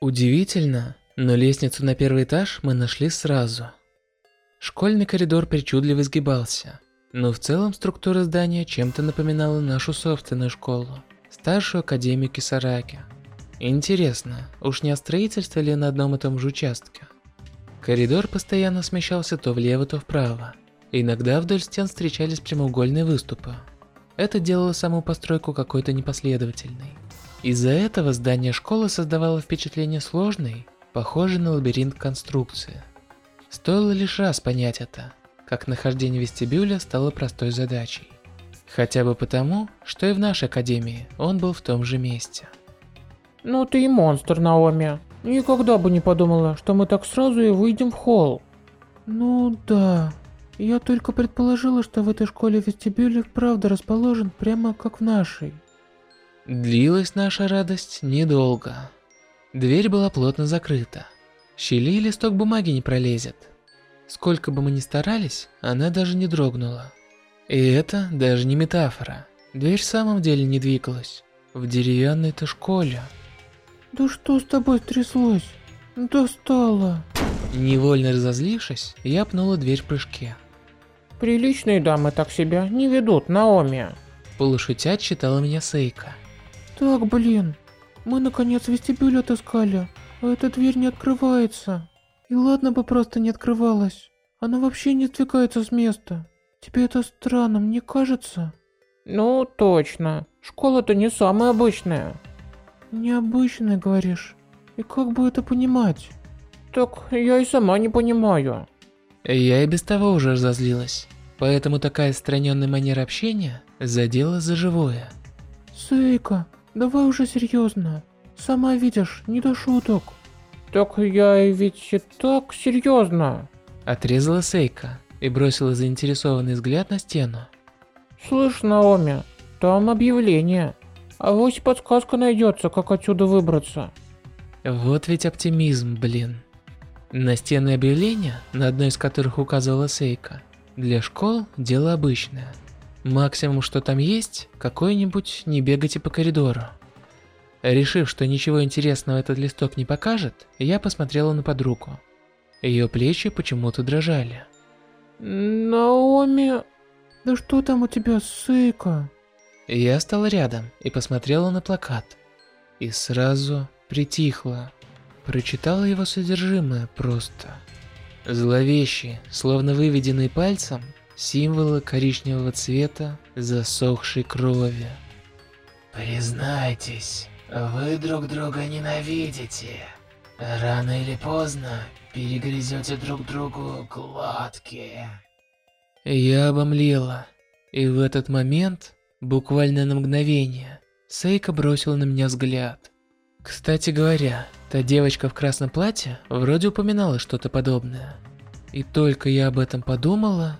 Удивительно, но лестницу на первый этаж мы нашли сразу. Школьный коридор причудливо изгибался, но в целом структура здания чем-то напоминала нашу собственную школу, старшую академию Кисараки. Интересно, уж не о строительстве ли на одном и том же участке? Коридор постоянно смещался то влево, то вправо. Иногда вдоль стен встречались прямоугольные выступы. Это делало саму постройку какой-то непоследовательной. Из-за этого здание школы создавало впечатление сложной, похожей на лабиринт конструкции. Стоило лишь раз понять это, как нахождение вестибюля стало простой задачей. Хотя бы потому, что и в нашей академии он был в том же месте. Ну ты и монстр, Наоми. Никогда бы не подумала, что мы так сразу и выйдем в холл. Ну да, я только предположила, что в этой школе вестибюль правда расположен прямо как в нашей. Длилась наша радость недолго. Дверь была плотно закрыта. Щели листок бумаги не пролезет. Сколько бы мы ни старались, она даже не дрогнула. И это даже не метафора. Дверь в самом деле не двигалась. В деревянной-то школе. Да что с тобой тряслось? Достала. Невольно разозлившись, я пнула дверь в прыжке. Приличные дамы так себя не ведут, Наоми. Полушутя читала меня Сейка. Так, блин, мы наконец вестибюль отыскали, а эта дверь не открывается. И ладно бы просто не открывалась, она вообще не сдвигается с места. Тебе это странно, мне кажется? Ну, точно. Школа-то не самая обычная. Необычная, говоришь? И как бы это понимать? Так я и сама не понимаю. Я и без того уже разозлилась. Поэтому такая страненная манера общения задела за живое. Сейка, Давай уже серьезно. Сама видишь, не до шуток. Так я ведь и так серьезно. Отрезала Сейка и бросила заинтересованный взгляд на стену. Слышь, Наоми, там объявление. А вось подсказка найдется, как отсюда выбраться. Вот ведь оптимизм, блин. На стены объявления, на одной из которых указывала Сейка, для школ дело обычное. Максимум, что там есть, какой-нибудь «не бегайте по коридору». Решив, что ничего интересного этот листок не покажет, я посмотрела на подругу. Ее плечи почему-то дрожали. «Наоми...» «Да что там у тебя, сыка?» Я стала рядом и посмотрела на плакат. И сразу притихла. Прочитала его содержимое просто. Зловещие, словно выведенные пальцем, символы коричневого цвета засохшей крови. Признайтесь, вы друг друга ненавидите. Рано или поздно перегрызете друг другу глотки. Я обомлела, и в этот момент, буквально на мгновение, Сейка бросила на меня взгляд. Кстати говоря, та девочка в красном платье вроде упоминала что-то подобное. И только я об этом подумала,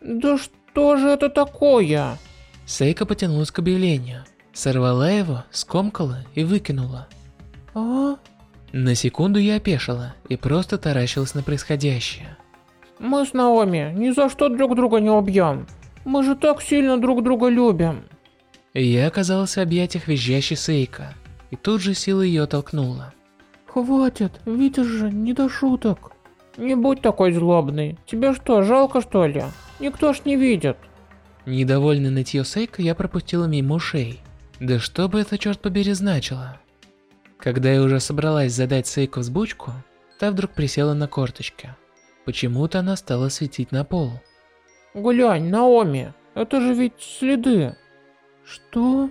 да что же это такое? Сейка потянулась к объявлению, сорвала его, скомкала и выкинула. А? На секунду я опешила и просто таращилась на происходящее. Мы с Наоми ни за что друг друга не убьем. Мы же так сильно друг друга любим. Я оказалась в объятиях визжащей Сейка, и тут же сила ее толкнула. Хватит, видишь же, не до шуток. Не будь такой злобный. Тебе что, жалко что ли? Никто ж не видит. Недовольный нытье Сейка я пропустила мимо ушей. Да что бы это, черт побери, значило? Когда я уже собралась задать Сейку взбучку, та вдруг присела на корточки. Почему-то она стала светить на пол. Глянь, Наоми, это же ведь следы. Что?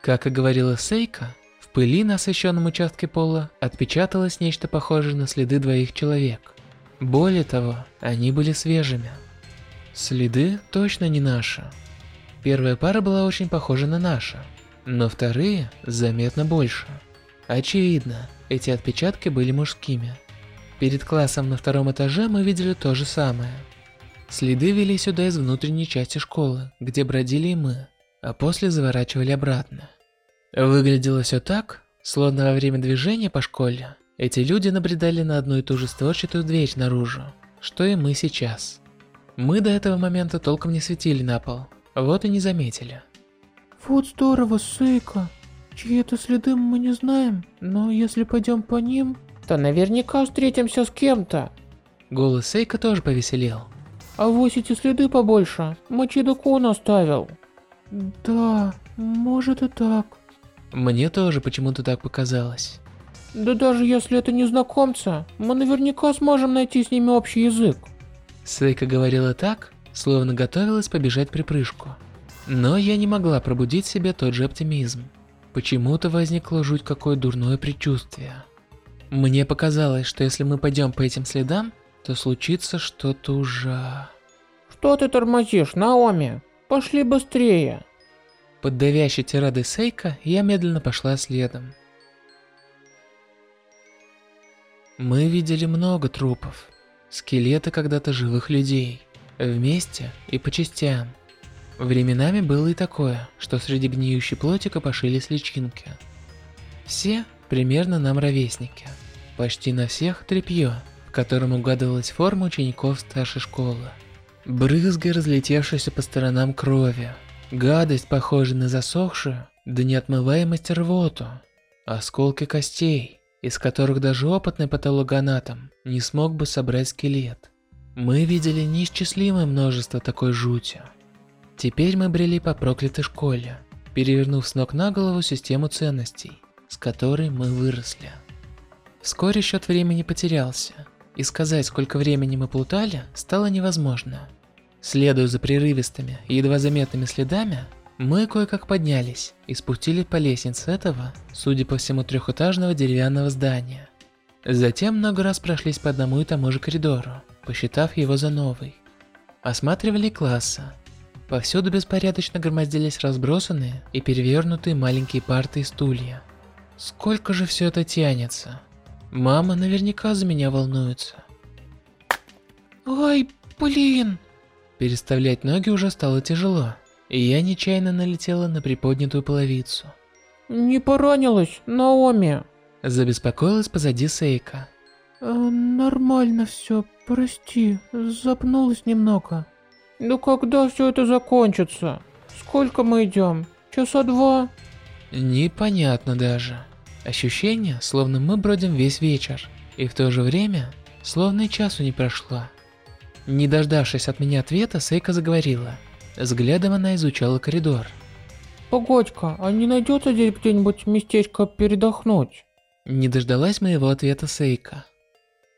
Как и говорила Сейка, в пыли на освещенном участке пола отпечаталось нечто похожее на следы двоих человек. Более того, они были свежими. Следы точно не наши. Первая пара была очень похожа на нашу, но вторые заметно больше. Очевидно, эти отпечатки были мужскими. Перед классом на втором этаже мы видели то же самое. Следы вели сюда из внутренней части школы, где бродили и мы, а после заворачивали обратно. Выглядело все так, словно во время движения по школе эти люди набредали на одну и ту же створчатую дверь наружу, что и мы сейчас. Мы до этого момента толком не светили на пол, вот и не заметили. Вот здорово, Сейка. Чьи это следы мы не знаем, но если пойдем по ним... То наверняка встретимся с кем-то. Голос Сейка тоже повеселел. А вось эти следы побольше. Мачидо-кун оставил. Да, может и так. Мне тоже почему-то так показалось. Да даже если это незнакомцы, мы наверняка сможем найти с ними общий язык. Сейка говорила так, словно готовилась побежать припрыжку. Но я не могла пробудить в себе тот же оптимизм. Почему-то возникло жуть какое дурное предчувствие. Мне показалось, что если мы пойдем по этим следам, то случится что-то ужа... Что ты тормозишь, Наоми? Пошли быстрее. Под давящей тирадой Сейка я медленно пошла следом. Мы видели много трупов. Скелеты когда-то живых людей. Вместе и по частям. Временами было и такое, что среди гниющей плоти копошились личинки. Все примерно нам ровесники. Почти на всех тряпье, в котором угадывалась форма учеников старшей школы. Брызги, разлетевшиеся по сторонам крови. Гадость, похожая на засохшую, до неотмываемости рвоту. Осколки костей, из которых даже опытный патологоанатом не смог бы собрать скелет. Мы видели неисчислимое множество такой жути. Теперь мы брели по проклятой школе, перевернув с ног на голову систему ценностей, с которой мы выросли. Вскоре счет времени потерялся, и сказать, сколько времени мы плутали, стало невозможно. Следуя за прерывистыми и едва заметными следами, мы кое-как поднялись и спустили по лестнице этого, судя по всему, трехэтажного деревянного здания. Затем много раз прошлись по одному и тому же коридору, посчитав его за новый. Осматривали классы, Повсюду беспорядочно громоздились разбросанные и перевернутые маленькие парты и стулья. Сколько же все это тянется? Мама наверняка за меня волнуется. Ай, блин! Переставлять ноги уже стало тяжело, и я нечаянно налетела на приподнятую половицу. Не поранилась, Наоми? Забеспокоилась позади Сейка. Э, нормально все, прости, запнулась немного. Да когда все это закончится? Сколько мы идем? Часа два? Непонятно даже. Ощущение, словно мы бродим весь вечер, и в то же время, словно и часу не прошло. Не дождавшись от меня ответа, Сейка заговорила. Взглядом она изучала коридор. Погодь-ка, а не найдется здесь где-нибудь местечко передохнуть? Не дождалась моего ответа Сейка.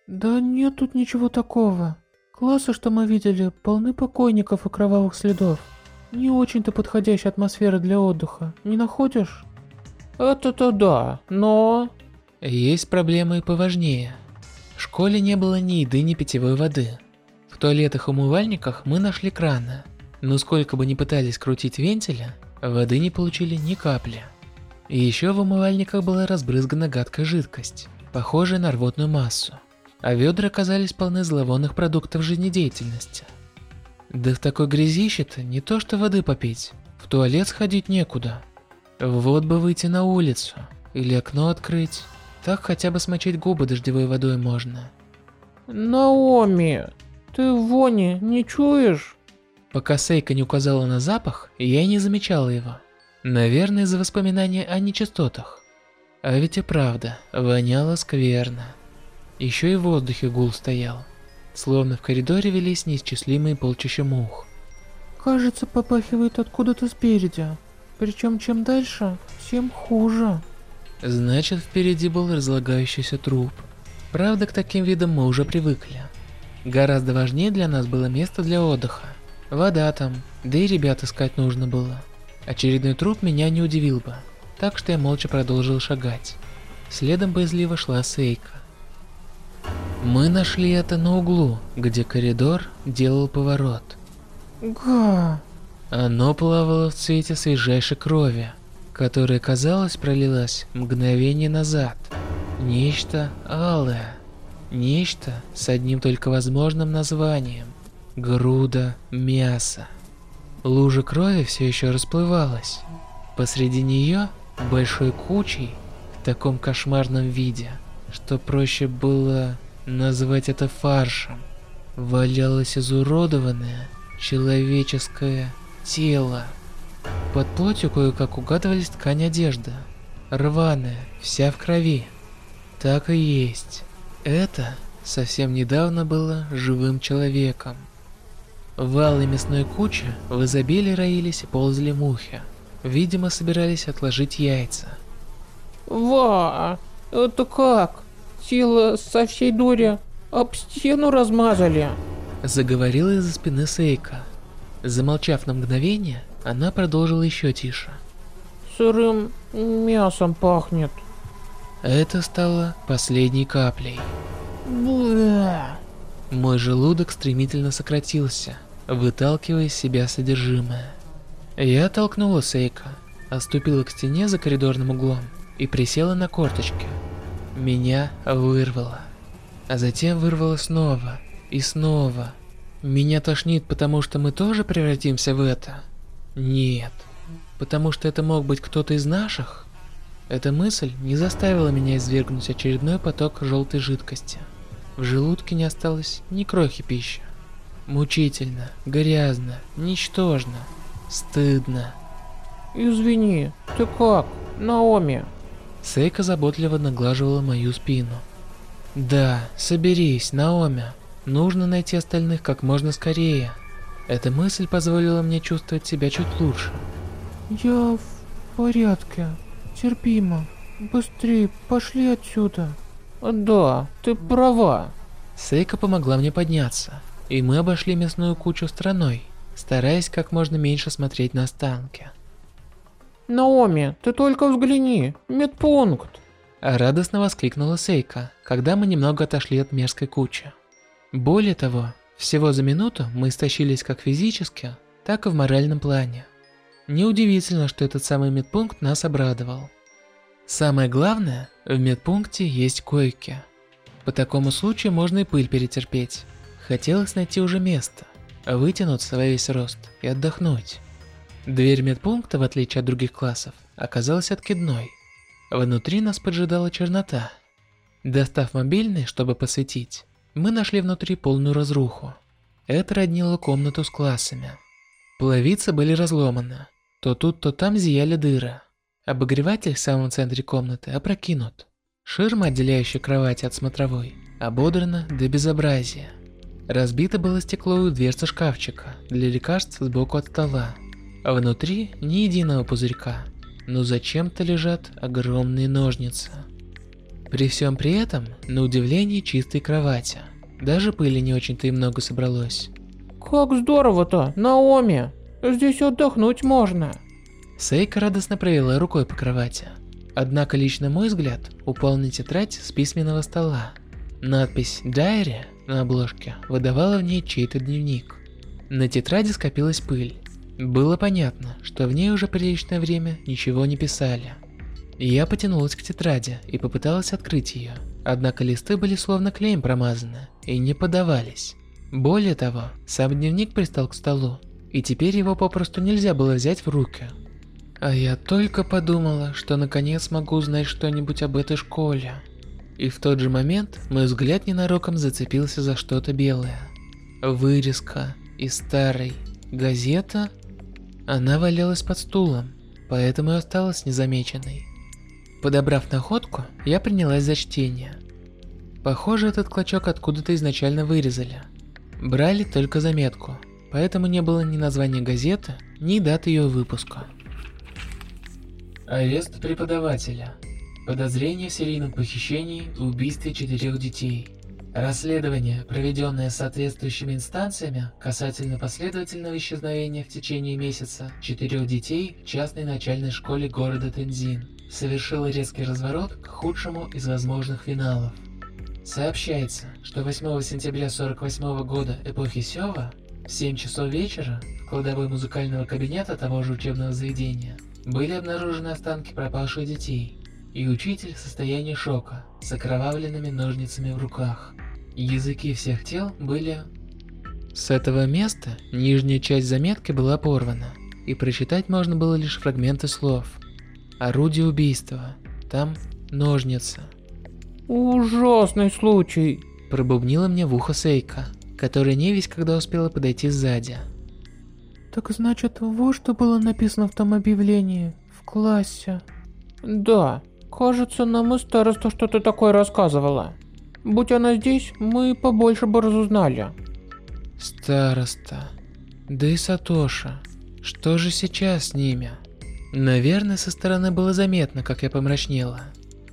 Да нет тут ничего такого. Классы, что мы видели, полны покойников и кровавых следов. Не очень-то подходящая атмосфера для отдыха, не находишь? Это-то да, но... Есть проблемы и поважнее. В школе не было ни еды, ни питьевой воды. В туалетах и умывальниках мы нашли краны, но сколько бы ни пытались крутить вентиля, воды не получили ни капли. И еще в умывальниках была разбрызгана гадкая жидкость, похожая на рвотную массу а ведра оказались полны зловонных продуктов жизнедеятельности. Да в такой грязище-то не то что воды попить, в туалет сходить некуда. Вот бы выйти на улицу, или окно открыть, так хотя бы смочить губы дождевой водой можно. Наоми, ты вони не чуешь? Пока Сейка не указала на запах, я и не замечала его. Наверное, из-за воспоминания о нечистотах. А ведь и правда, воняло скверно. Еще и в воздухе гул стоял, словно в коридоре велись неисчислимые полчища мух. Кажется, попахивает откуда-то спереди. Причем чем дальше, тем хуже. Значит, впереди был разлагающийся труп. Правда, к таким видам мы уже привыкли. Гораздо важнее для нас было место для отдыха. Вода там, да и ребят искать нужно было. Очередной труп меня не удивил бы, так что я молча продолжил шагать. Следом боязливо шла Сейка. Мы нашли это на углу, где коридор делал поворот. Га. Оно плавало в цвете свежайшей крови, которая, казалось, пролилась мгновение назад. Нечто алое. Нечто с одним только возможным названием. Груда мяса. Лужа крови все еще расплывалась. Посреди нее, большой кучей, в таком кошмарном виде, что проще было назвать это фаршем. Валялось изуродованное человеческое тело. Под плотью кое-как угадывались ткань одежды. рваная, вся в крови. Так и есть. Это совсем недавно было живым человеком. В алой мясной куче в изобилии роились и ползали мухи. Видимо, собирались отложить яйца. Ва, это как? Сила со всей дури об стену размазали. Заговорила из-за спины Сейка. Замолчав на мгновение, она продолжила еще тише. Сырым мясом пахнет. Это стало последней каплей. Бля. Мой желудок стремительно сократился, выталкивая из себя содержимое. Я толкнула Сейка, отступила к стене за коридорным углом и присела на корточки. Меня вырвало. А затем вырвало снова и снова. Меня тошнит, потому что мы тоже превратимся в это? Нет. Потому что это мог быть кто-то из наших? Эта мысль не заставила меня извергнуть очередной поток желтой жидкости. В желудке не осталось ни крохи пищи. Мучительно, грязно, ничтожно, стыдно. Извини, ты как, Наоми? Сейка заботливо наглаживала мою спину. Да, соберись, Наоми. Нужно найти остальных как можно скорее. Эта мысль позволила мне чувствовать себя чуть лучше. Я в порядке. Терпимо. Быстрее, пошли отсюда. Да, ты права. Сейка помогла мне подняться, и мы обошли мясную кучу стороной, стараясь как можно меньше смотреть на останки. Наоми, ты только взгляни, медпункт. Радостно воскликнула Сейка, когда мы немного отошли от мерзкой кучи. Более того, всего за минуту мы истощились как физически, так и в моральном плане. Неудивительно, что этот самый медпункт нас обрадовал. Самое главное, в медпункте есть койки. По такому случаю можно и пыль перетерпеть. Хотелось найти уже место, вытянуться во весь рост и отдохнуть. Дверь медпункта, в отличие от других классов, оказалась откидной. Внутри нас поджидала чернота. Достав мобильный, чтобы посветить, мы нашли внутри полную разруху. Это роднило комнату с классами. Половицы были разломаны. То тут, то там зияли дыры. Обогреватель в самом центре комнаты опрокинут. Ширма, отделяющая кровать от смотровой, ободрана до безобразия. Разбито было стекло у дверцы шкафчика для лекарств сбоку от стола. А внутри ни единого пузырька, но зачем-то лежат огромные ножницы. При всем при этом, на удивление, чистой кровати. Даже пыли не очень-то и много собралось. Как здорово-то, Наоми. Здесь отдохнуть можно. Сейка радостно провела рукой по кровати. Однако лично мой взгляд упал на тетрадь с письменного стола. Надпись «Дайри» на обложке выдавала в ней чей-то дневник. На тетради скопилась пыль. Было понятно, что в ней уже приличное время ничего не писали. Я потянулась к тетради и попыталась открыть ее, однако листы были словно клеем промазаны и не подавались. Более того, сам дневник пристал к столу, и теперь его попросту нельзя было взять в руки. А я только подумала, что наконец могу узнать что-нибудь об этой школе. И в тот же момент мой взгляд ненароком зацепился за что-то белое. Вырезка из старой газета. Она валялась под стулом, поэтому и осталась незамеченной. Подобрав находку, я принялась за чтение. Похоже, этот клочок откуда-то изначально вырезали. Брали только заметку, поэтому не было ни названия газеты, ни даты ее выпуска. Арест преподавателя. Подозрение в серийном похищении и убийстве четырех детей. Расследование, проведенное соответствующими инстанциями касательно последовательного исчезновения в течение месяца четырех детей в частной начальной школе города Тензин, совершило резкий разворот к худшему из возможных финалов. Сообщается, что 8 сентября 48 года эпохи Сёва в 7 часов вечера в кладовой музыкального кабинета того же учебного заведения были обнаружены останки пропавших детей, и учитель в состоянии шока с окровавленными ножницами в руках. Языки всех тел были... С этого места нижняя часть заметки была порвана, и прочитать можно было лишь фрагменты слов. Орудие убийства. Там ножницы. Ужасный случай. Пробубнила мне в ухо Сейка, которая не весь когда успела подойти сзади. Так значит, вот что было написано в том объявлении, в классе. Да, кажется, нам и староста что-то такое рассказывала. Будь она здесь, мы побольше бы разузнали. Староста. Да и Сатоша. Что же сейчас с ними? Наверное, со стороны было заметно, как я помрачнела.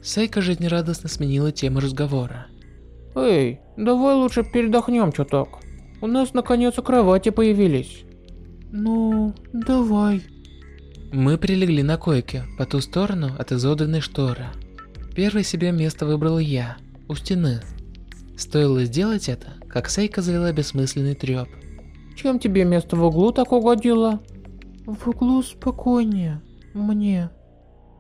Сейка жизнерадостно сменила тему разговора. Эй, давай лучше передохнем чуток. У нас наконец-то кровати появились. Ну, давай. Мы прилегли на койке, по ту сторону от изодранной шторы. Первое себе место выбрал я, у стены. Стоило сделать это, как Сейка завела бессмысленный трёп. Чем тебе место в углу так угодило? В углу спокойнее. Мне.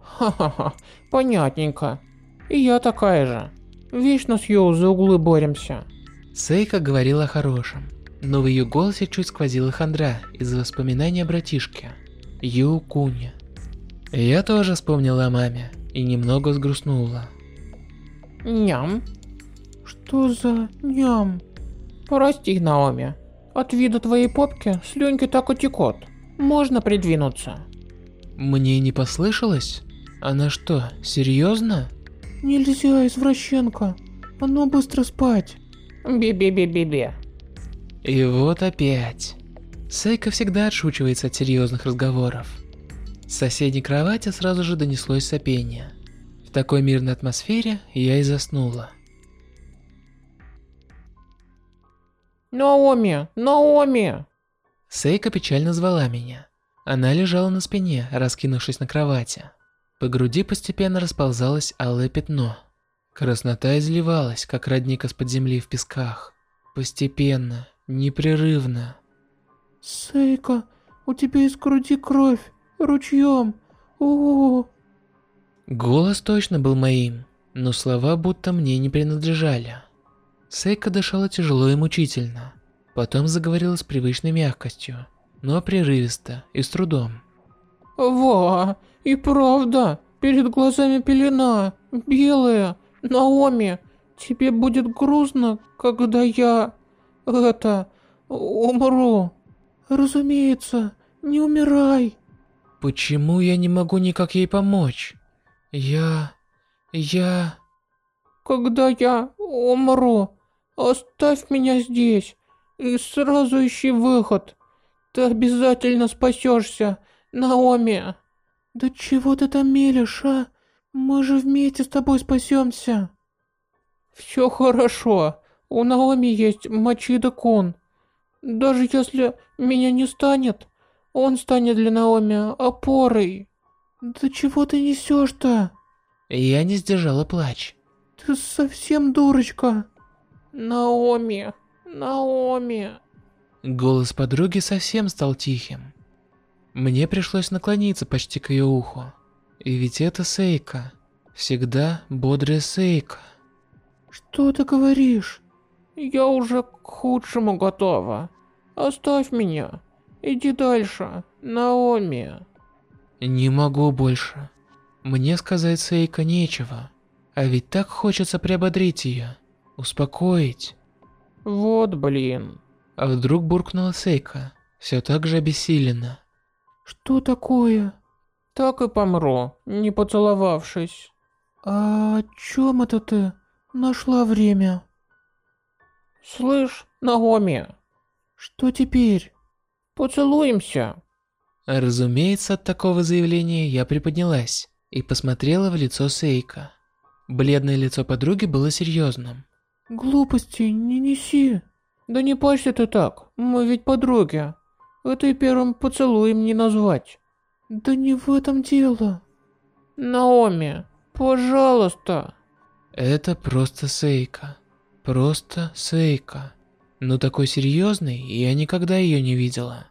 Ха-ха-ха, понятненько. И я такая же. Вечно с Йоу за углы боремся. Сейка говорила о хорошем, но в ее голосе чуть сквозила хандра из-за воспоминаний о братишке, Ю Куне. Я тоже вспомнила о маме и немного сгрустнула. Ням. Что за ням? Прости, Наоми. От вида твоей попки слюнки так утекут. Можно придвинуться. Мне не послышалось? Она что, серьезно? Нельзя, извращенка. Оно быстро спать. Би-би-би-би-би. И вот опять. Сейка всегда отшучивается от серьезных разговоров. С соседней кровати сразу же донеслось сопение. В такой мирной атмосфере я и заснула. Наоми, Наоми. Сейка печально звала меня. Она лежала на спине, раскинувшись на кровати. По груди постепенно расползалось алое пятно. Краснота изливалась, как родник из-под земли в песках. Постепенно, непрерывно. Сейка, у тебя из груди кровь. Ручьем. О, Голос точно был моим, но слова будто мне не принадлежали. Сейка дышала тяжело и мучительно. Потом заговорила с привычной мягкостью, но прерывисто и с трудом. Во, и правда, перед глазами пелена, белая. Наоми, тебе будет грустно, когда я... это... умру. Разумеется. Не умирай. Почему я не могу никак ей помочь? Я... я... Когда я умру, оставь меня здесь и сразу ищи выход. Ты обязательно спасешься, Наоми. Да чего ты там мелешь, а? Мы же вместе с тобой спасемся. Все хорошо. У Наоми есть Мачида Кун. Даже если меня не станет, он станет для Наоми опорой. Да чего ты несешь-то? Я не сдержала плач. Ты совсем дурочка. Наоми, Наоми. Голос подруги совсем стал тихим. Мне пришлось наклониться почти к ее уху. И ведь это Сейка. Всегда бодрая Сейка. Что ты говоришь? Я уже к худшему готова. Оставь меня. Иди дальше, Наоми. Не могу больше. Мне сказать Сейка нечего. А ведь так хочется приободрить ее. Успокоить. Вот блин. А вдруг буркнула Сейка, все так же обессиленно. Что такое? Так и помру, не поцеловавшись. А о чем это ты? Нашла время. Слышь, Наоми, Что теперь? поцелуемся. Разумеется, от такого заявления я приподнялась и посмотрела в лицо Сейка. Бледное лицо подруги было серьезным. Глупости не неси. Да не плачься ты так, мы ведь подруги. Это и первым поцелуем не назвать. Да не в этом дело. Наоми, пожалуйста. Это просто Сейка. Просто Сейка. Но такой серьезной я никогда ее не видела.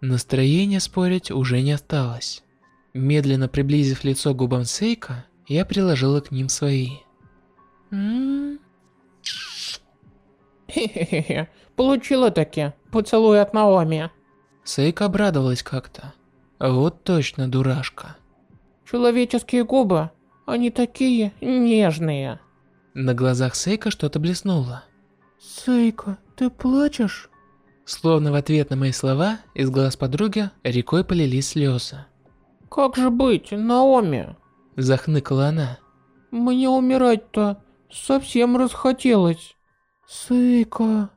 Настроение спорить уже не осталось. Медленно приблизив лицо к губам Сейка, я приложила к ним свои. Хе-хе-хе, получила таки поцелуй от Наоми. Сейка обрадовалась как-то. Вот точно дурашка. Человеческие губы, они такие нежные. На глазах Сейка что-то блеснуло. Сейка, ты плачешь? Словно в ответ на мои слова, из глаз подруги рекой полились слезы. Как же быть, Наоми? Захныкала она. Мне умирать-то совсем расхотелось. Сейка.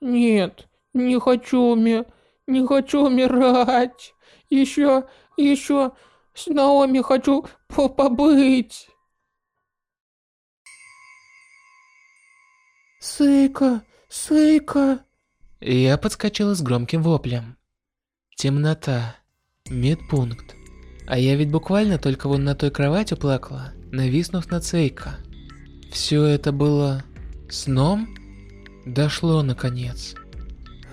Нет, не хочу уми... не хочу умирать. Еще, еще с Наоми хочу по побыть. Сейка, Сейка. Я подскочила с громким воплем. Темнота. Медпункт. А я ведь буквально только вон на той кровати плакала, нависнув над Сейка. Все это было сном? Дошло наконец.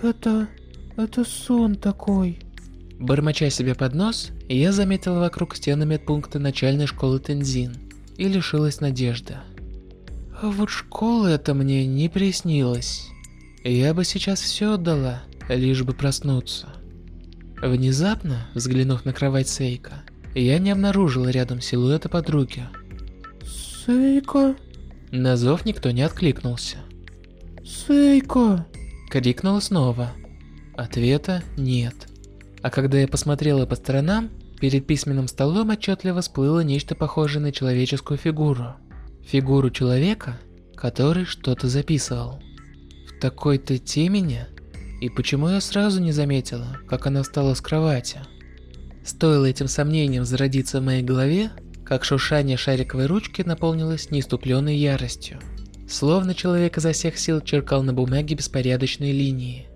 Это... это сон такой. Бормоча себе под нос, я заметила вокруг стены медпункта начальной школы Тензин и лишилась надежды. Вот школа это мне не приснилась. Я бы сейчас все отдала, лишь бы проснуться. Внезапно, взглянув на кровать Сейка, я не обнаружила рядом силуэта подруги. Сейка, На зов никто не откликнулся. Сейка. Крикнула снова. Ответа нет. А когда я посмотрела по сторонам, перед письменным столом отчетливо всплыло нечто похожее на человеческую фигуру. Фигуру человека, который что-то записывал. В такой-то темени? И почему я сразу не заметила, как она встала с кровати? Стоило этим сомнениям зародиться в моей голове, как шуршание шариковой ручки наполнилось неиступленной яростью. Словно человек изо всех сил черкал на бумаге беспорядочные линии.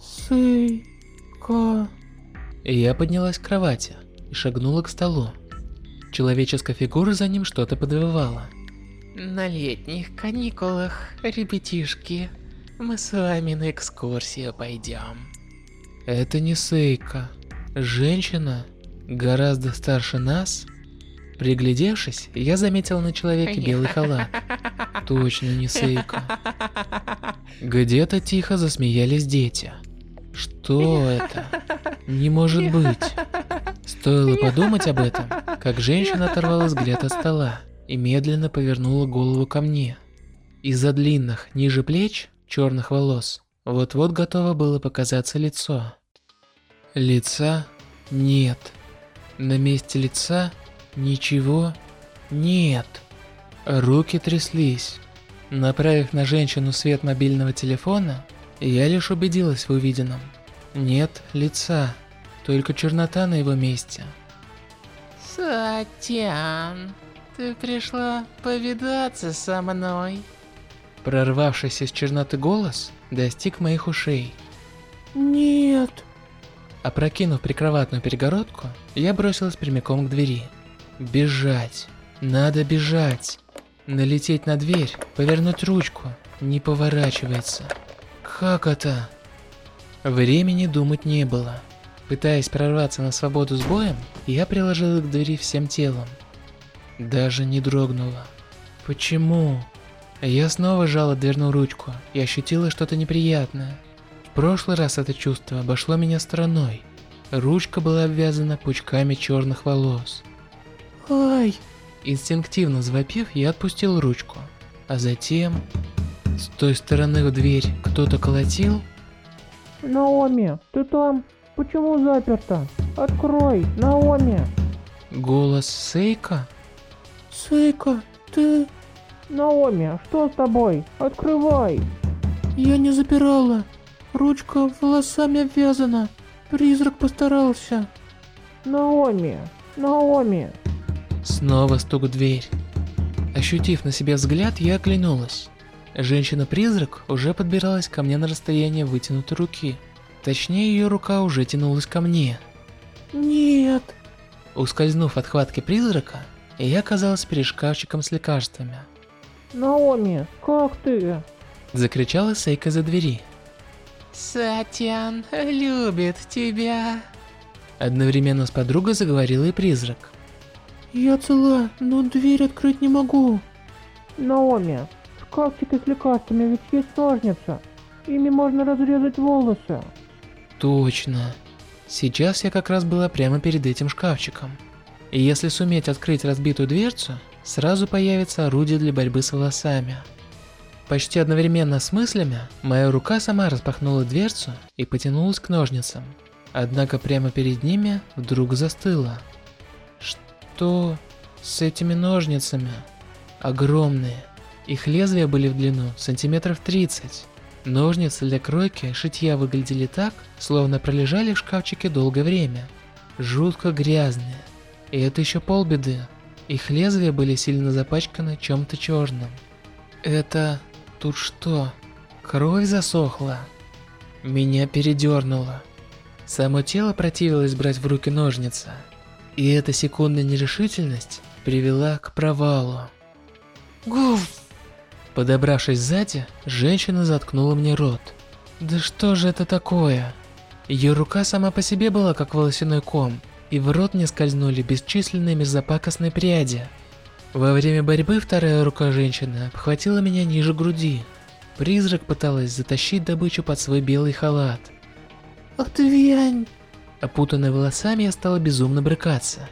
Сейка. Я поднялась к кровати и шагнула к столу. Человеческая фигура за ним что-то подвывала. На летних каникулах, ребятишки, мы с вами на экскурсию пойдем. Это не Сейка. Женщина, гораздо старше нас. Приглядевшись, я заметил на человеке белый халат. Точно не Сейка. Где-то тихо засмеялись дети. Что это? Не может быть. Стоило подумать об этом, как женщина оторвала взгляд от стола и медленно повернула голову ко мне. Из-за длинных, ниже плеч, черных волос, вот-вот готово было показаться лицо. Лица нет. На месте лица ничего нет. Руки тряслись. Направив на женщину свет мобильного телефона, я лишь убедилась в увиденном. Нет лица, только чернота на его месте. Сатян, ты пришла повидаться со мной? Прорвавшийся из черноты голос достиг моих ушей. Нет. Опрокинув прикроватную перегородку, я бросилась прямиком к двери. Бежать. Надо бежать. Налететь на дверь, повернуть ручку. Не поворачивается. Как это? Времени думать не было. Пытаясь прорваться на свободу с боем, я приложила к двери всем телом. Даже не дрогнула. Почему? Я снова жала дверную ручку и ощутила что-то неприятное. В прошлый раз это чувство обошло меня стороной. Ручка была обвязана пучками черных волос. Ай. Инстинктивно завопив, я отпустил ручку. А затем... С той стороны в дверь кто-то колотил? Наоми, ты там? Почему заперто? Открой, Наоми. Голос Сейка? Сейка, ты... Наоми, что с тобой? Открывай. Я не запирала. Ручка волосами обвязана. Призрак постарался. Наоми, Наоми. Снова стук в дверь. Ощутив на себе взгляд, я оглянулась. Женщина-призрак уже подбиралась ко мне на расстояние вытянутой руки. Точнее, ее рука уже тянулась ко мне. Нет. Ускользнув от хватки призрака, я оказалась перед шкафчиком с лекарствами. Наоми, как ты? Закричала Сейка за двери. Сатян любит тебя. Одновременно с подругой заговорила и призрак. Я цела, но дверь открыть не могу. Наоми, в шкафчике с лекарствами ведь есть ножницы. Ими можно разрезать волосы. Точно. Сейчас я как раз была прямо перед этим шкафчиком. И если суметь открыть разбитую дверцу, сразу появится орудие для борьбы с волосами. Почти одновременно с мыслями, моя рука сама распахнула дверцу и потянулась к ножницам. Однако прямо перед ними вдруг застыла. Что с этими ножницами. Огромные. Их лезвия были в длину сантиметров 30. Ножницы для кройки шитья выглядели так, словно пролежали в шкафчике долгое время. Жутко грязные. И это еще полбеды. Их лезвия были сильно запачканы чем-то черным. Это... тут что? Кровь засохла. Меня передернуло. Само тело противилось брать в руки ножницы. И эта секундная нерешительность привела к провалу. Гуф! Подобравшись сзади, женщина заткнула мне рот. Да что же это такое? Ее рука сама по себе была как волосяной ком, и в рот мне скользнули бесчисленные мерзопакостные пряди. Во время борьбы вторая рука женщины обхватила меня ниже груди. Призрак пыталась затащить добычу под свой белый халат. Отвянь. Опутанная волосами, я стала безумно брыкаться.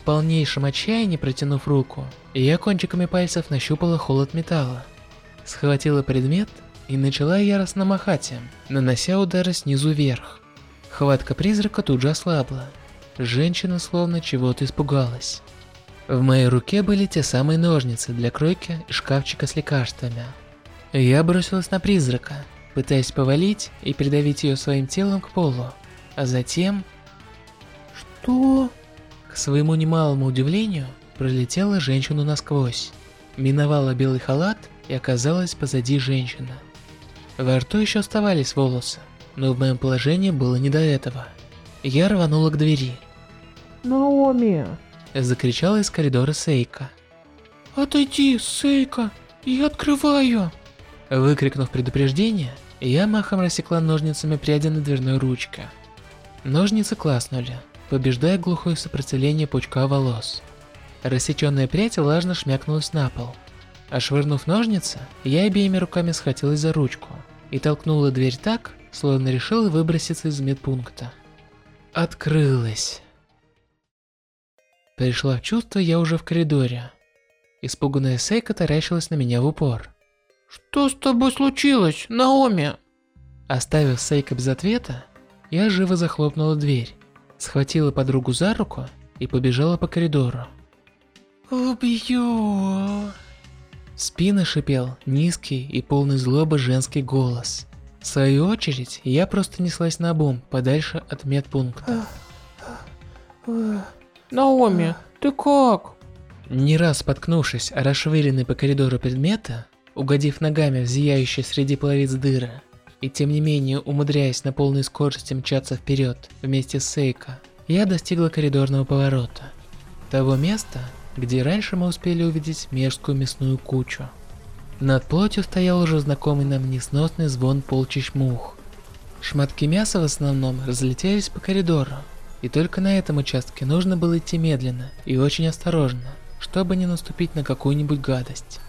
В полнейшем отчаянии протянув руку, я кончиками пальцев нащупала холод металла. Схватила предмет и начала яростно махать им, нанося удары снизу вверх. Хватка призрака тут же ослабла. Женщина словно чего-то испугалась. В моей руке были те самые ножницы для кройки и шкафчика с лекарствами. Я бросилась на призрака, пытаясь повалить и придавить ее своим телом к полу, а затем... Что? К своему немалому удивлению, пролетела женщину насквозь, миновала белый халат и оказалась позади женщины. Во рту еще оставались волосы, но в моем положении было не до этого. Я рванула к двери. Наоми. Закричала из коридора Сейка. Отойди, Сейка, я открываю. Выкрикнув предупреждение, я махом рассекла ножницами пряди на дверной ручке. Ножницы класнули, побеждая глухое сопротивление пучка волос. Рассеченная прядь влажно шмякнулась на пол. А швырнув ножницы, я обеими руками схватилась за ручку и толкнула дверь так, словно решила выброситься из медпункта. Открылась. Пришла в чувство я уже в коридоре. Испуганная Сейка таращилась на меня в упор. Что с тобой случилось, Наоми? Оставив Сейка без ответа, я живо захлопнула дверь, схватила подругу за руку и побежала по коридору. Убью. В спину шипел низкий и полный злобы женский голос. В свою очередь, я просто неслась на бум подальше от медпункта. Наоми, ты как? Не раз споткнувшись о расшвыренный по коридору предмета, угодив ногами в зияющие среди половиц дыры, и тем не менее умудряясь на полной скорости мчаться вперед вместе с Сейко, я достигла коридорного поворота. Того места, где раньше мы успели увидеть мерзкую мясную кучу. Над плотью стоял уже знакомый нам несносный звон полчищ мух. Шматки мяса в основном разлетелись по коридору, и только на этом участке нужно было идти медленно и очень осторожно, чтобы не наступить на какую-нибудь гадость.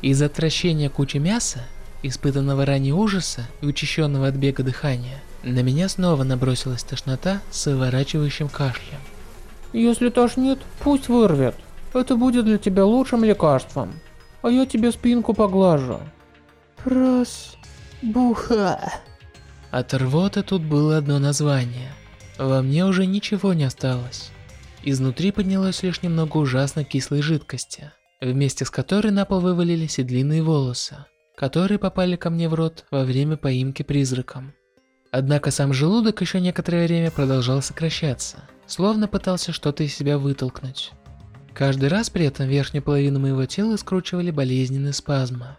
Из-за отвращения кучи мяса, испытанного ранее ужаса и учащенного от бега дыхания, на меня снова набросилась тошнота с выворачивающим кашлем. Если тошнит, пусть вырвет. Это будет для тебя лучшим лекарством. А я тебе спинку поглажу. Прос... Буха. От рвоты тут было одно название. Во мне уже ничего не осталось. Изнутри поднялось лишь немного ужасно кислой жидкости, вместе с которой на пол вывалились и длинные волосы, которые попали ко мне в рот во время поимки призраком. Однако сам желудок еще некоторое время продолжал сокращаться, словно пытался что-то из себя вытолкнуть. Каждый раз при этом верхнюю половину моего тела скручивали болезненные спазмы.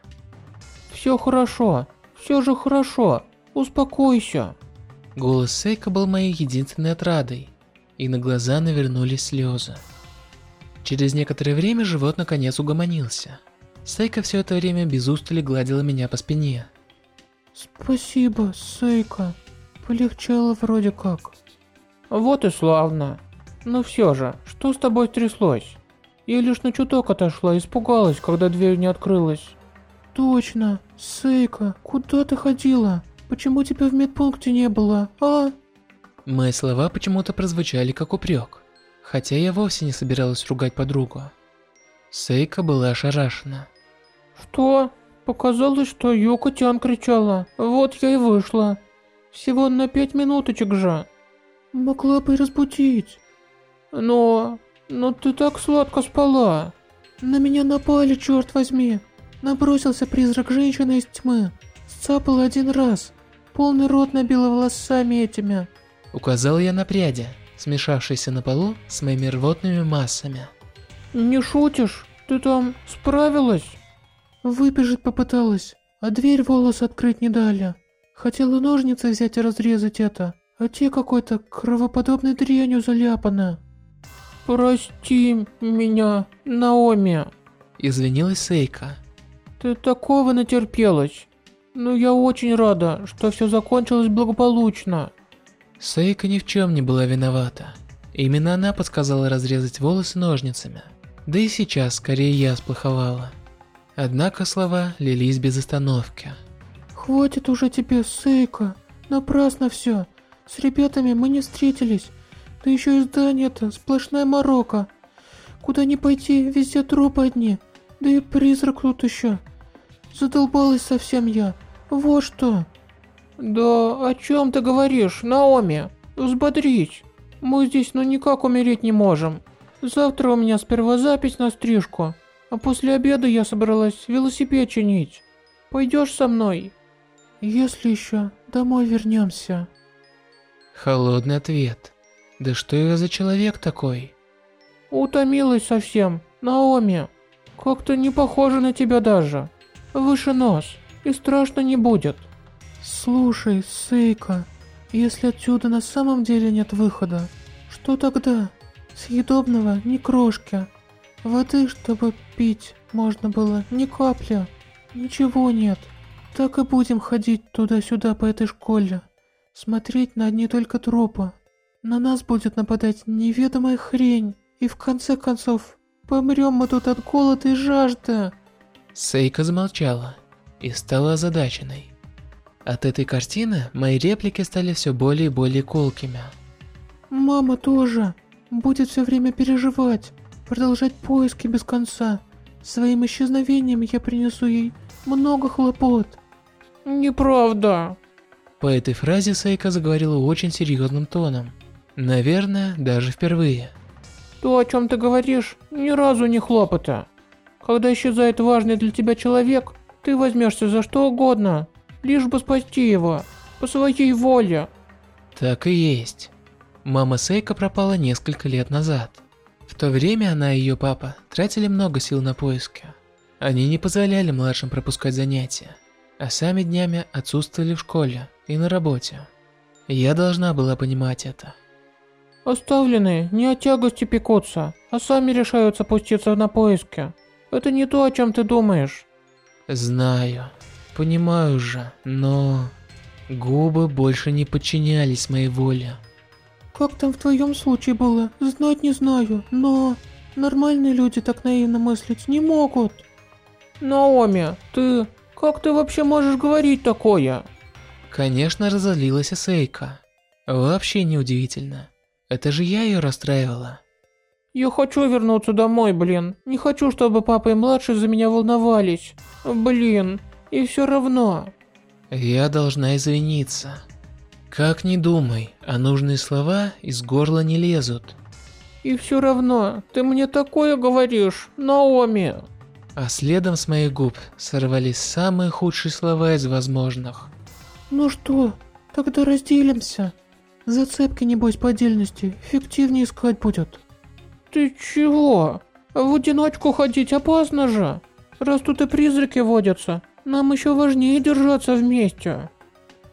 Все хорошо, все же хорошо, успокойся. Голос Сейка был моей единственной отрадой, и на глаза навернулись слезы. Через некоторое время живот наконец угомонился. Сейка все это время без устали гладила меня по спине. Спасибо, Сейка. Полегчало вроде как. Вот и славно. Но все же, что с тобой тряслось? Я лишь на чуток отошла, испугалась, когда дверь не открылась. Точно. Сейка, куда ты ходила? Почему тебя в медпункте не было, а? Мои слова почему-то прозвучали как упрек, хотя я вовсе не собиралась ругать подругу. Сейка была ошарашена. Что? Показалось, что Юка Тян кричала. Вот я и вышла. Всего на пять минуточек же. Могла бы и разбудить. Но... но ты так сладко спала. На меня напали, черт возьми. Набросился призрак женщины из тьмы. Сцапал один раз. Полный рот набило волосами этими. Указал я на пряди, смешавшиеся на полу с моими рвотными массами. Не шутишь? Ты там справилась? Выбежать попыталась, а дверь волос открыть не дали. Хотела ножницы взять и разрезать это, а те какой-то кровоподобной дрянью заляпаны. Прости меня, Наоми. Извинилась Сейка. Ты такого натерпелась. Но я очень рада, что все закончилось благополучно. Сейка ни в чем не была виновата. Именно она подсказала разрезать волосы ножницами. Да и сейчас скорее я сплоховала. Однако слова лились без остановки. Хватит уже тебе, Сейка. Напрасно все. С ребятами мы не встретились. Да еще и здание-то сплошная морока. Куда ни пойти, везде трупы одни. Да и призрак тут еще. Задолбалась совсем я. Вот что. Да о чем ты говоришь, Наоми? Взбодрись. Мы здесь ну никак умереть не можем. Завтра у меня сперва запись на стрижку, а после обеда я собралась велосипед чинить. Пойдешь со мной? Если еще домой вернемся. Холодный ответ. Да что я за человек такой? Утомилась совсем, Наоми. Как-то не похоже на тебя даже. Выше нос, и страшно не будет. Слушай, Сейка, если отсюда на самом деле нет выхода, что тогда? Съедобного ни крошки. Воды, чтобы пить можно было, ни капли. Ничего нет. Так и будем ходить туда-сюда по этой школе. Смотреть на одни только трупы. На нас будет нападать неведомая хрень. И в конце концов, помрем мы тут от голода и жажды. Сейка замолчала и стала озадаченной. От этой картины мои реплики стали все более и более колкими. Мама тоже будет все время переживать, продолжать поиски без конца. Своим исчезновением я принесу ей много хлопот. Неправда. По этой фразе Сейка заговорила очень серьезным тоном. Наверное, даже впервые. То, о чем ты говоришь, ни разу не хлопота. Когда исчезает важный для тебя человек, ты возьмешься за что угодно, лишь бы спасти его, по своей воле. Так и есть. Мама Сейка пропала несколько лет назад. В то время она и ее папа тратили много сил на поиски. Они не позволяли младшим пропускать занятия, а сами днями отсутствовали в школе и на работе. Я должна была понимать это. Оставленные не от тягости пекутся, а сами решаются пуститься на поиски. Это не то, о чем ты думаешь. Знаю, понимаю же, но... Губы больше не подчинялись моей воле. Как там в твоем случае было, знать не знаю, но... Нормальные люди так наивно мыслить не могут. Наоми, ты... Как ты вообще можешь говорить такое? Конечно, разозлилась Сейка. Вообще неудивительно. Это же я ее расстраивала. Я хочу вернуться домой, блин. Не хочу, чтобы папа и младший за меня волновались. Блин, и все равно. Я должна извиниться. Как ни думай, а нужные слова из горла не лезут. И все равно, ты мне такое говоришь, Наоми. А следом с моих губ сорвались самые худшие слова из возможных. Ну что, тогда разделимся. Зацепки, небось, по отдельности эффективнее искать будет. Ты чего? В одиночку ходить опасно же. Раз тут и призраки водятся, нам еще важнее держаться вместе.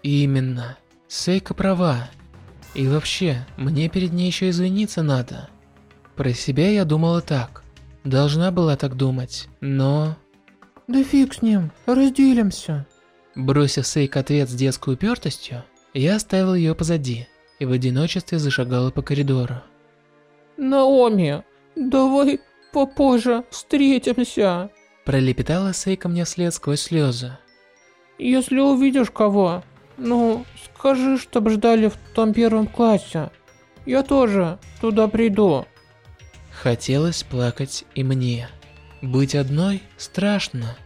Именно. Сейка права. И вообще, мне перед ней еще извиниться надо. Про себя я думала так. Должна была так думать, но... Да фиг с ним, разделимся. Бросив Сейк ответ с детской упертостью, я оставил ее позади и в одиночестве зашагала по коридору. Наоми, давай попозже встретимся. Пролепетала Сейка мне вслед сквозь слезы. Если увидишь кого, ну, скажи, чтобы ждали в том первом классе. Я тоже туда приду. Хотелось плакать и мне. Быть одной страшно.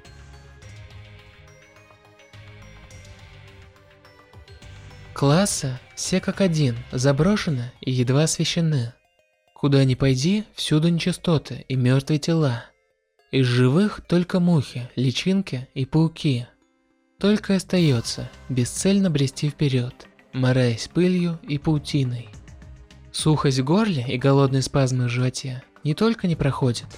Классы все как один, заброшены и едва освещены. Куда ни пойди, всюду нечистоты и мертвые тела. Из живых только мухи, личинки и пауки. Только остается бесцельно брести вперед, мораясь пылью и паутиной. Сухость в горле и голодные спазмы в животе не только не проходят,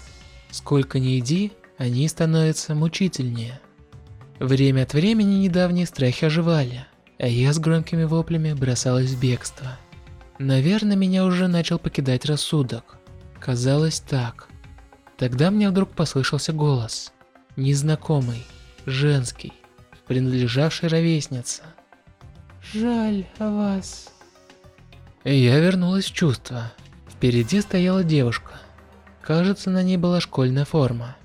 сколько ни еди, они становятся мучительнее. Время от времени недавние страхи оживали, а я с громкими воплями бросалась в бегство. Наверное, меня уже начал покидать рассудок. Казалось так. Тогда мне вдруг послышался голос. Незнакомый, женский, принадлежавший ровеснице. Жаль вас. Я вернулась в чувство. Впереди стояла девушка. Кажется, на ней была школьная форма.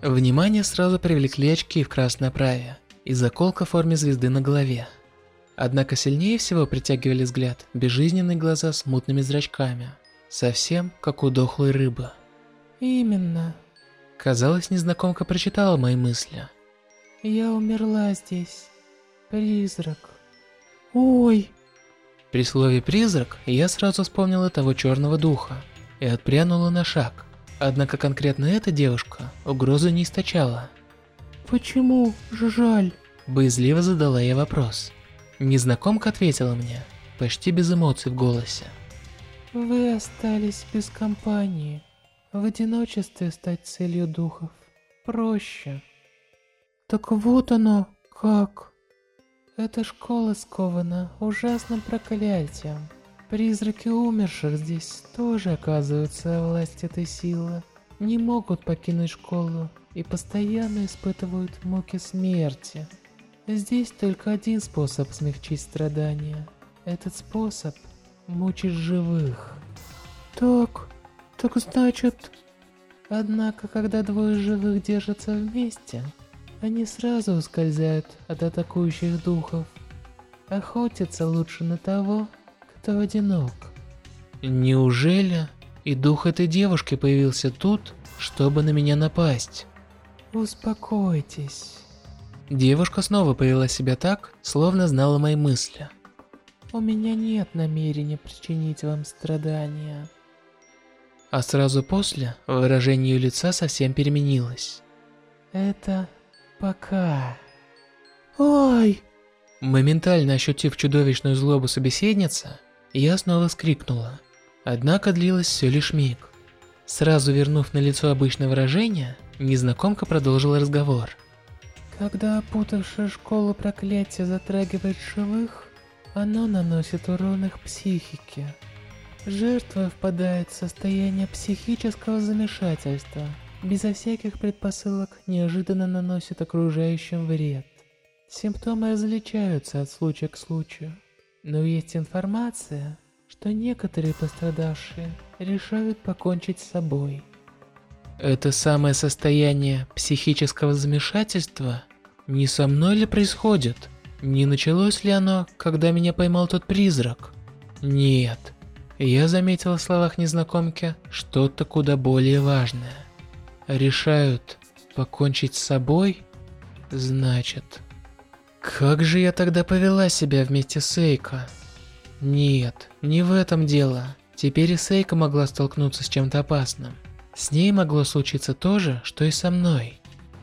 Внимание сразу привлекли очки в красной оправе и заколка в форме звезды на голове. Однако сильнее всего притягивали взгляд безжизненные глаза с мутными зрачками, совсем как у дохлой рыбы. Именно. Казалось, незнакомка прочитала мои мысли. Я умерла здесь. Призрак. Ой. При слове «призрак» я сразу вспомнила того черного духа и отпрянула на шаг. Однако конкретно эта девушка угрозу не источала. Почему жаль? Боязливо задала я вопрос. Незнакомка ответила мне, почти без эмоций в голосе. Вы остались без компании. В одиночестве стать целью духов проще. Так вот оно, как. Эта школа скована ужасным проклятием. Призраки умерших здесь тоже оказываются во власти этой силы. Не могут покинуть школу и постоянно испытывают муки смерти. Здесь только один способ смягчить страдания. Этот способ – мучить живых. Так, так значит... Однако, когда двое живых держатся вместе, они сразу ускользают от атакующих духов. Охотиться лучше на того, кто одинок. Неужели и дух этой девушки появился тут, чтобы на меня напасть? Успокойтесь. Девушка снова повела себя так, словно знала мои мысли. У меня нет намерения причинить вам страдания. А сразу после выражение ее лица совсем переменилось. Это пока. Ой! Моментально ощутив чудовищную злобу собеседницы, я снова скрикнула. Однако длилось все лишь миг. Сразу вернув на лицо обычное выражение, незнакомка продолжила разговор. Когда опутавшее школу проклятие затрагивает живых, оно наносит урон их психике. Жертва впадает в состояние психического замешательства, безо всяких предпосылок неожиданно наносит окружающим вред. Симптомы различаются от случая к случаю, но есть информация, что некоторые пострадавшие решают покончить с собой. Это самое состояние психического замешательства не со мной ли происходит? Не началось ли оно, когда меня поймал тот призрак? Нет. Я заметил в словах незнакомки что-то куда более важное. Решают покончить с собой? Значит... Как же я тогда повела себя вместе с Эйко? Нет, не в этом дело. Теперь и Сейка могла столкнуться с чем-то опасным. С ней могло случиться то же, что и со мной.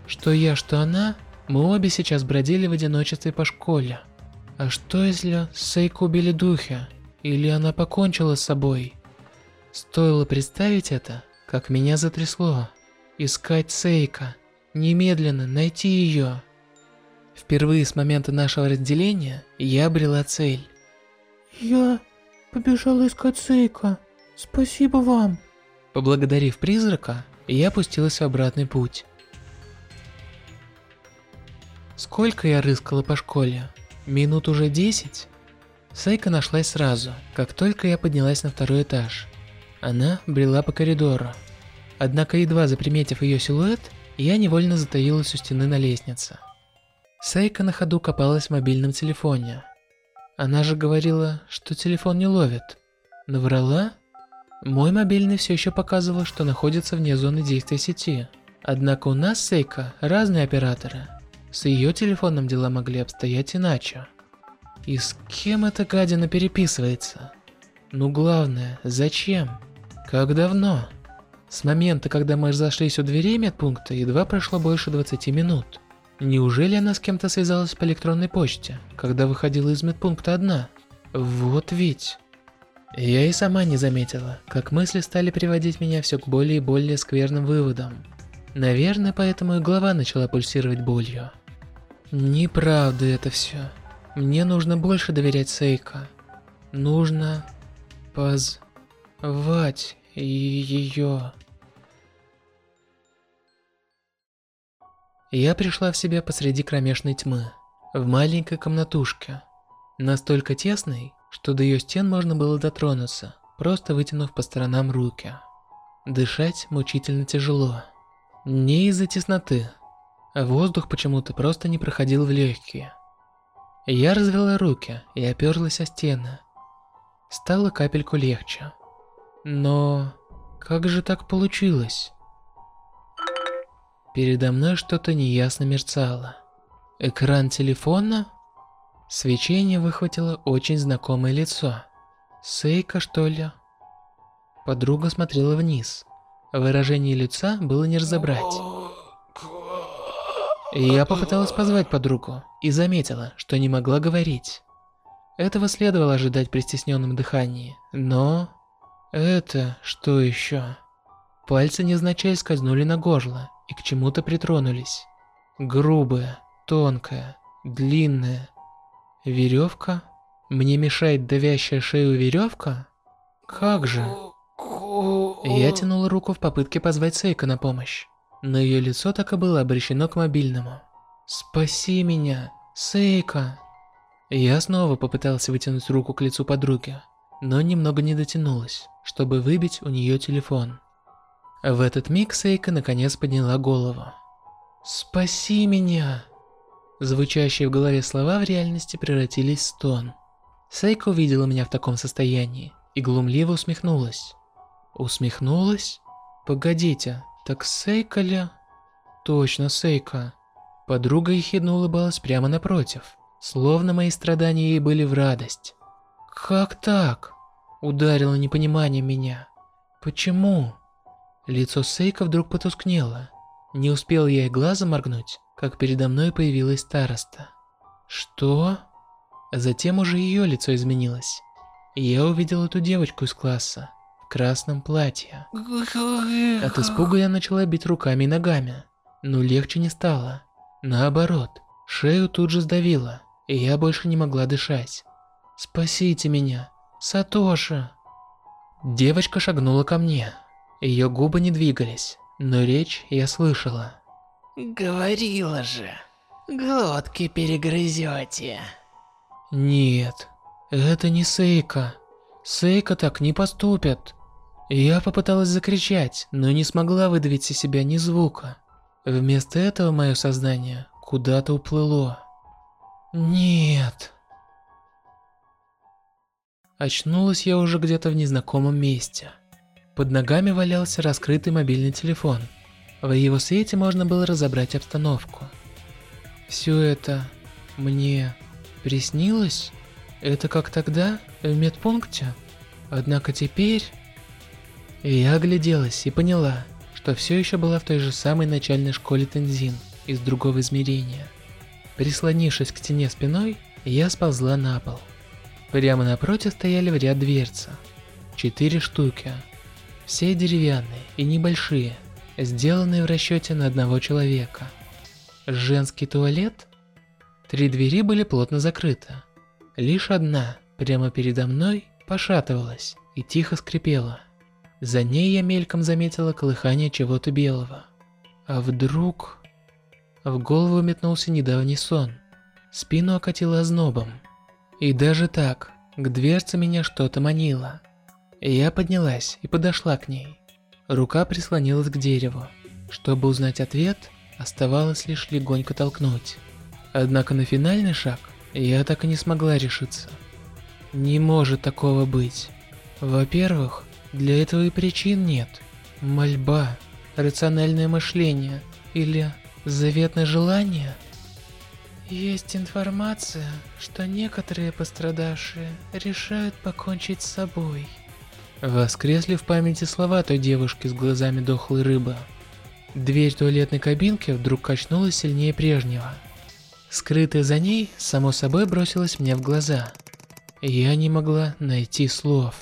Что я, что она, мы обе сейчас бродили в одиночестве по школе. А что если Сейку убили духи? Или она покончила с собой? Стоило представить это, как меня затрясло. Искать Сейка. Немедленно найти ее. Впервые с момента нашего разделения я обрела цель. Я побежала искать Сейка. Спасибо вам. Поблагодарив призрака, я опустилась в обратный путь. Сколько я рыскала по школе? Минут уже десять? Сайка нашлась сразу, как только я поднялась на второй этаж. Она брела по коридору. Однако едва заприметив ее силуэт, я невольно затаилась у стены на лестнице. Сайка на ходу копалась в мобильном телефоне. Она же говорила, что телефон не ловит. Наврала? Мой мобильный все еще показывал, что находится вне зоны действия сети. Однако у нас Сейка разные операторы. С ее телефоном дела могли обстоять иначе. И с кем эта гадина переписывается? Ну главное, зачем? Как давно? С момента, когда мы разошлись у дверей медпункта, едва прошло больше 20 минут. Неужели она с кем-то связалась по электронной почте, когда выходила из медпункта одна? Вот ведь... Я и сама не заметила, как мысли стали приводить меня все к более и более скверным выводам. Наверное, поэтому и голова начала пульсировать болью. Неправда это все. Мне нужно больше доверять Сейка. Нужно позвать ее. Я пришла в себя посреди кромешной тьмы, в маленькой комнатушке, настолько тесной, что до ее стен можно было дотронуться, просто вытянув по сторонам руки. Дышать мучительно тяжело. Не из-за тесноты, воздух почему-то просто не проходил в легкие. Я развела руки и оперлась о стены. Стало капельку легче. Но как же так получилось? Передо мной что-то неясно мерцало. Экран телефона? Свечение выхватило очень знакомое лицо. Сейка, что ли? Подруга смотрела вниз. Выражение лица было не разобрать. Я попыталась позвать подругу и заметила, что не могла говорить. Этого следовало ожидать при стесненном дыхании, но... Это что еще? Пальцы незначай скользнули на горло и к чему-то притронулись. Грубая, тонкая, длинная. Веревка? Мне мешает давящая шею веревка? Как же? Я тянула руку в попытке позвать Сейка на помощь, но ее лицо так и было обращено к мобильному. «Спаси меня, Сейка!» Я снова попытался вытянуть руку к лицу подруги, но немного не дотянулась, чтобы выбить у нее телефон. В этот миг Сейка наконец подняла голову. «Спаси меня!» Звучащие в голове слова в реальности превратились в стон. Сейка увидела меня в таком состоянии и глумливо усмехнулась. Усмехнулась? Погодите, так Сейка ли? Точно Сейка. Подруга ехидно улыбалась прямо напротив, словно мои страдания ей были в радость. Как так? Ударило непонимание меня. Почему? Лицо Сейка вдруг потускнело. Не успел я и глазом моргнуть, как передо мной появилась староста. Что? Затем уже ее лицо изменилось. Я увидел эту девочку из класса красном платье. От испуга я начала бить руками и ногами, но легче не стало. Наоборот, шею тут же сдавило, и я больше не могла дышать. «Спасите меня, Сатоша!» Девочка шагнула ко мне, ее губы не двигались, но речь я слышала. Говорила же, глотки перегрызете. Нет, это не Сейка. Сейка так не поступит. Я попыталась закричать, но не смогла выдавить из себя ни звука. Вместо этого мое сознание куда-то уплыло. Нет. Очнулась я уже где-то в незнакомом месте. Под ногами валялся раскрытый мобильный телефон. В его свете можно было разобрать обстановку. Все это мне приснилось? Это как тогда, в медпункте? Однако теперь... Я огляделась и поняла, что все еще была в той же самой начальной школе Тензин из другого измерения. Прислонившись к стене спиной, я сползла на пол. Прямо напротив стояли в ряд дверца. Четыре штуки. Все деревянные и небольшие, сделанные в расчете на одного человека. Женский туалет? Три двери были плотно закрыты. Лишь одна, прямо передо мной, пошатывалась и тихо скрипела. За ней я мельком заметила колыхание чего-то белого. А вдруг... В голову метнулся недавний сон. Спину окатило ознобом. И даже так, к дверце меня что-то манило. Я поднялась и подошла к ней. Рука прислонилась к дереву. Чтобы узнать ответ, оставалось лишь легонько толкнуть. Однако на финальный шаг я так и не смогла решиться. Не может такого быть. Во-первых, для этого и причин нет. Мольба, рациональное мышление или заветное желание. Есть информация, что некоторые пострадавшие решают покончить с собой. Воскресли в памяти слова той девушки с глазами дохлой рыбы. Дверь туалетной кабинки вдруг качнулась сильнее прежнего. Скрытая за ней, само собой бросилась мне в глаза. Я не могла найти слов.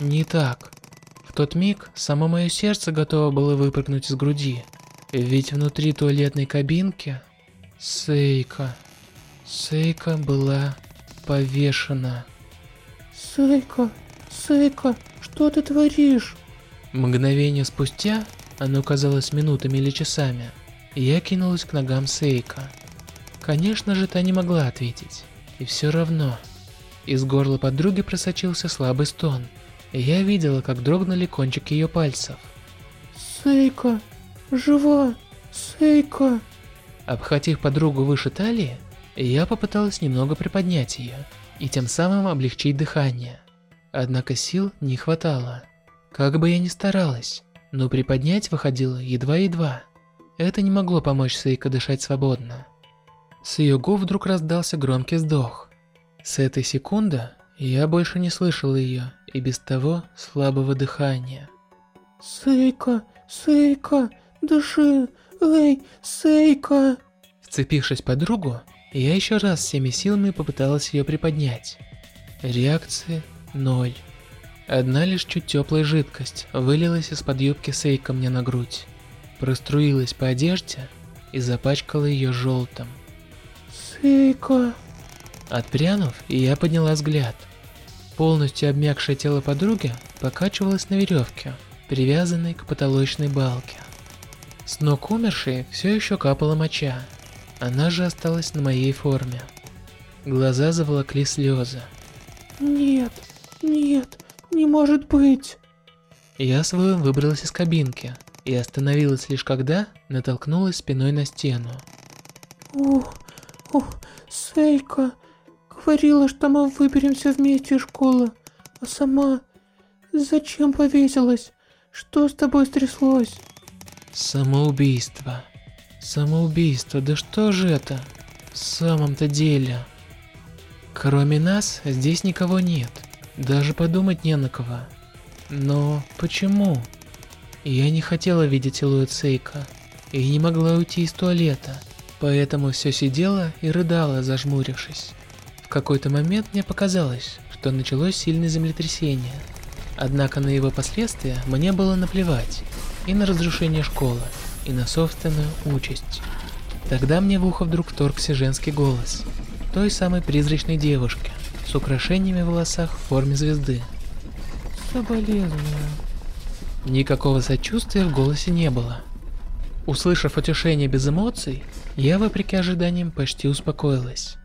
Не так. Тот миг само мое сердце готово было выпрыгнуть из груди. Ведь внутри туалетной кабинки... Сейка... Сейка была повешена. Сейка, Сейка, что ты творишь? Мгновение спустя, оно казалось минутами или часами, я кинулась к ногам Сейка. Конечно же, та не могла ответить. И все равно. Из горла подруги просочился слабый стон. Я видела, как дрогнули кончики ее пальцев. Сейка, жива, Сейка. Обхватив подругу выше талии, я попыталась немного приподнять ее и тем самым облегчить дыхание. Однако сил не хватало. Как бы я ни старалась, но приподнять выходило едва-едва. Это не могло помочь Сейка дышать свободно. С ее губ вдруг раздался громкий вздох. С этой секунды я больше не слышал ее и без того слабого дыхания. Сейка, Сейка, дыши, эй, Сейка. Вцепившись под подругу, я еще раз всеми силами попыталась ее приподнять. Реакции ноль. Одна лишь чуть теплая жидкость вылилась из-под юбки Сейка мне на грудь, проструилась по одежде и запачкала ее желтым. Сейка. Отпрянув, я подняла взгляд. Полностью обмякшее тело подруги покачивалось на веревке, привязанной к потолочной балке. С ног умершей все еще капала моча, она же осталась на моей форме. Глаза заволокли слезы. Нет, нет, не может быть. Я своим выбралась из кабинки и остановилась лишь когда натолкнулась спиной на стену. Ух, ух, Сейка, говорила, что мы выберемся вместе из школы, а сама... Зачем повесилась? Что с тобой стряслось? Самоубийство. Самоубийство, да что же это? В самом-то деле. Кроме нас, здесь никого нет. Даже подумать не на кого. Но почему? Я не хотела видеть силуэт Сейка. И не могла уйти из туалета. Поэтому все сидела и рыдала, зажмурившись. В какой-то момент мне показалось, что началось сильное землетрясение. Однако на его последствия мне было наплевать. И на разрушение школы и на собственную участь. Тогда мне в ухо вдруг вторгся женский голос, той самой призрачной девушки, с украшениями в волосах в форме звезды. Соболезную. Никакого сочувствия в голосе не было. Услышав утешение без эмоций, я, вопреки ожиданиям, почти успокоилась.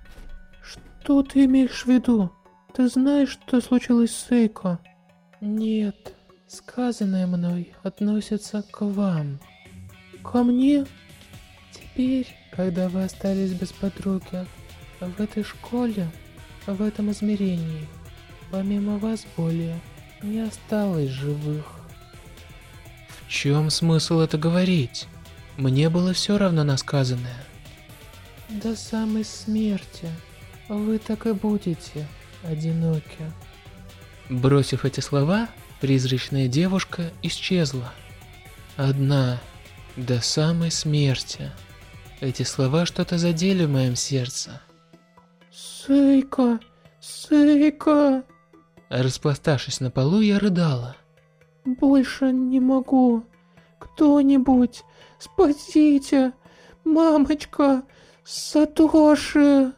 Что ты имеешь в виду? Ты знаешь, что случилось с Эйко? Нет, сказанное мной относится к вам. Ко мне? Теперь, когда вы остались без подруги, в этой школе, в этом измерении, помимо вас более не осталось живых. В чем смысл это говорить? Мне было все равно на сказанное. До самой смерти вы так и будете одиноки. Бросив эти слова, призрачная девушка исчезла. Одна, до самой смерти. Эти слова что-то задели в моем сердце. Сейка, Сейка. Распластавшись на полу, я рыдала. Больше не могу. Кто-нибудь, спасите. Мамочка, Сатоши.